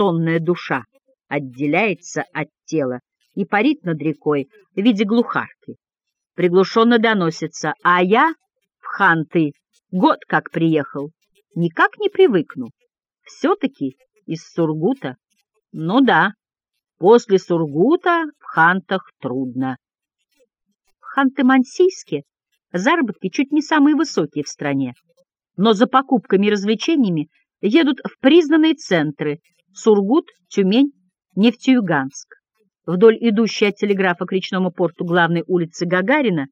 сонная душа отделяется от тела и парит над рекой в виде глухарки. Приглушенно доносится, а я в Ханты год как приехал, никак не привыкну. Все-таки из Сургута. Ну да, после Сургута в Хантах трудно. В Ханты-Мансийске заработки чуть не самые высокие в стране, но за покупками и развлечениями едут в признанные центры Сургут, Тюмень, Нефтеюганск. Вдоль идущей от телеграфа к речному порту главной улицы Гагарина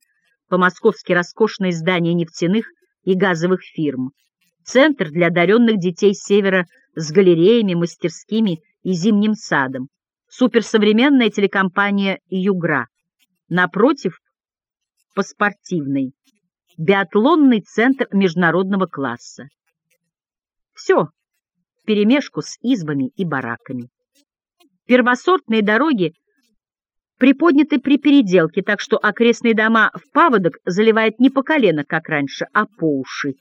по-московски роскошные здания нефтяных и газовых фирм. Центр для одаренных детей севера с галереями, мастерскими и зимним садом. Суперсовременная телекомпания «Югра». Напротив – поспортивный. Биатлонный центр международного класса. Все вперемешку с избами и бараками. Первосортные дороги приподняты при переделке, так что окрестные дома в паводок заливает не по колено, как раньше, а по уши.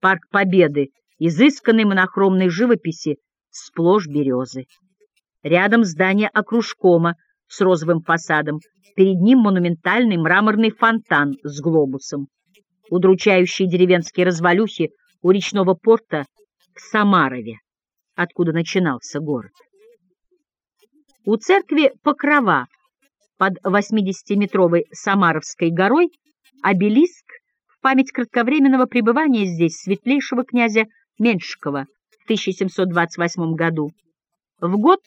Парк Победы, изысканной монохромной живописи, сплошь березы. Рядом здание окружкома с розовым фасадом, перед ним монументальный мраморный фонтан с глобусом. Удручающие деревенские развалюхи у речного порта в Самарове, откуда начинался город. У церкви Покрова под 80-метровой Самаровской горой обелиск в память кратковременного пребывания здесь светлейшего князя Меньшикова в 1728 году. В год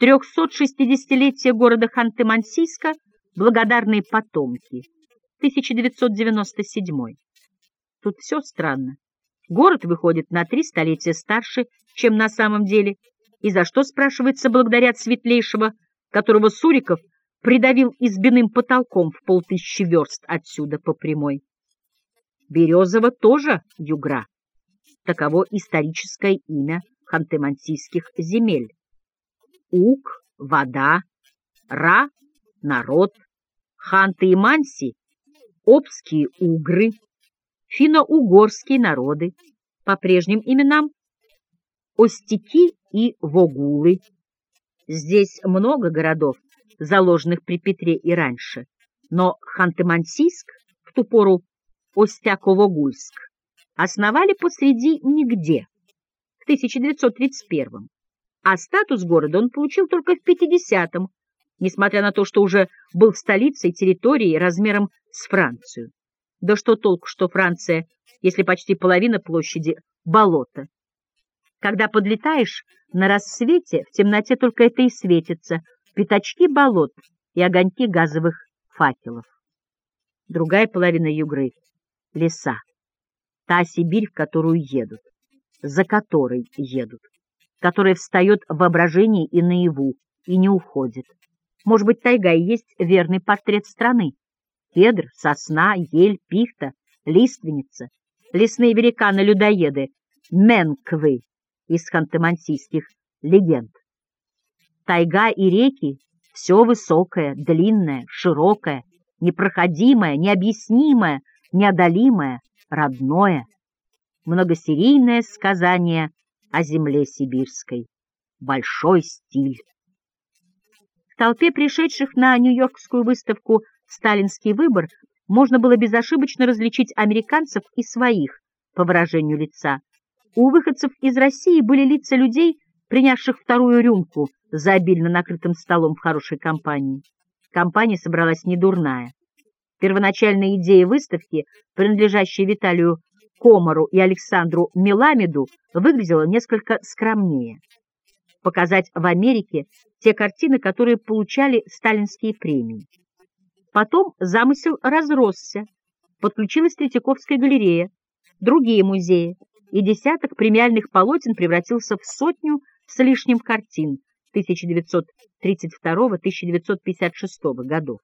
360-летия города Ханты-Мансийска «Благодарные потомки» 1997. Тут все странно. Город выходит на три столетия старше, чем на самом деле, и за что, спрашивается, благодарят светлейшего, которого Суриков – придавил избиным потолком в полтысячи верст отсюда по прямой. Березово тоже югра. Таково историческое имя ханты-мансийских земель. Ук — вода, Ра — народ, ханты и манси — обские угры, финно-угорские народы, по прежним именам — остяки и вогулы. Здесь много городов, заложенных при Петре и раньше, но Ханты-Мансийск, в ту пору Остяково-Гульск, основали посреди нигде, в 1931 а статус города он получил только в 50-м, несмотря на то, что уже был столицей территории размером с Францию. Да что толку, что Франция, если почти половина площади — болото. Когда подлетаешь, на рассвете в темноте только это и светится, пятачки болот и огоньки газовых факелов. Другая половина Югры — леса. Та Сибирь, в которую едут, за которой едут, которая встает в воображении и наяву, и не уходит. Может быть, тайга и есть верный портрет страны. Кедр, сосна, ель, пихта, лиственница, лесные великаны-людоеды, менквы из ханты-мансийских легенд. Тайга и реки — все высокое, длинное, широкое, непроходимое, необъяснимое, неодолимое, родное. Многосерийное сказание о земле сибирской. Большой стиль. В толпе пришедших на Нью-Йоркскую выставку «Сталинский выбор» можно было безошибочно различить американцев и своих, по выражению лица. У выходцев из России были лица людей, принявших вторую рюмку за обильно накрытым столом в хорошей компании. Компания собралась недурная. Первоначальная идея выставки, принадлежащая Виталию Комару и Александру Меламеду, выглядела несколько скромнее. Показать в Америке те картины, которые получали сталинские премии. Потом замысел разросся, подключилась Третьяковская галерея, другие музеи, и десяток премиальных полотен превратился в сотню с лишним картин 1932-1956 годов.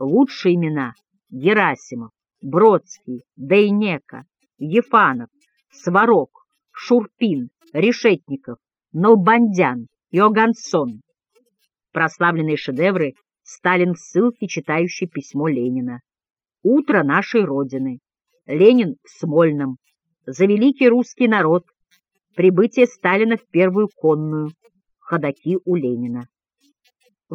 Лучшие имена – Герасимов, Бродский, Дейнека, Ефанов, Сварог, Шурпин, Решетников, Налбандян, Иогансон. Прославленные шедевры Сталин в ссылке, читающий письмо Ленина. «Утро нашей Родины», Ленин в Смольном, «За великий русский народ», прибытие Сталина в первую конную, ходаки у Ленина.